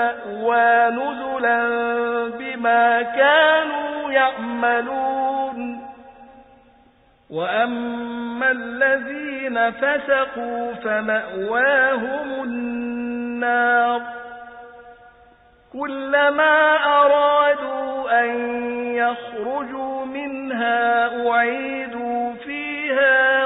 المأوى نزلا بما كانوا يعملون. وأما الذين فسقوا فمأواهم النار. كلما أرادوا أن يخرجوا منها أعيدوا فيها